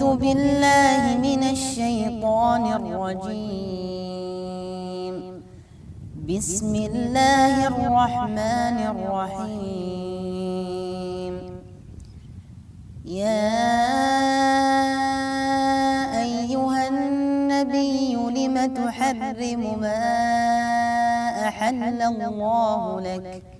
أعوذ بالله من الشيطان الرجيم. بسم الله الرحمن الرحيم. يا أيها النبي لم تحرم ما أحل الله لك؟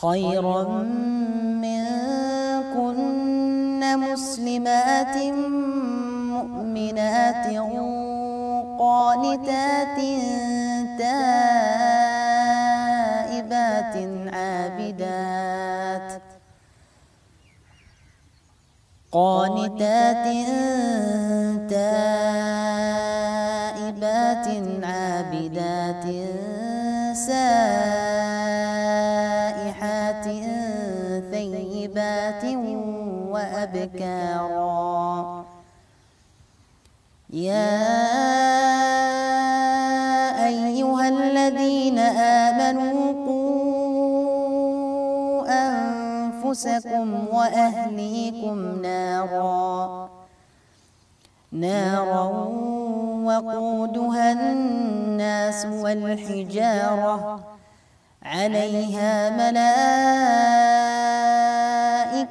خيرا منكن مسلمات مؤمنات قانتات تائبات عابدات قانتات تائبات عابدات سائحات وأبكارا. يا أيها الذين آمنوا قوا أنفسكم وأهليكم نارا. نارا وقودها الناس والحجارة. عليها ملائكة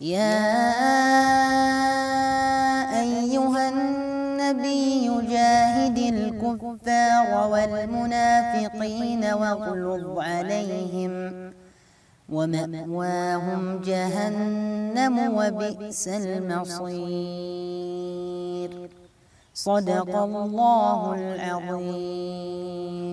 يا أيها النبي جاهد الكفار والمنافقين واغلظ عليهم ومأواهم جهنم وبئس المصير. صدق الله العظيم.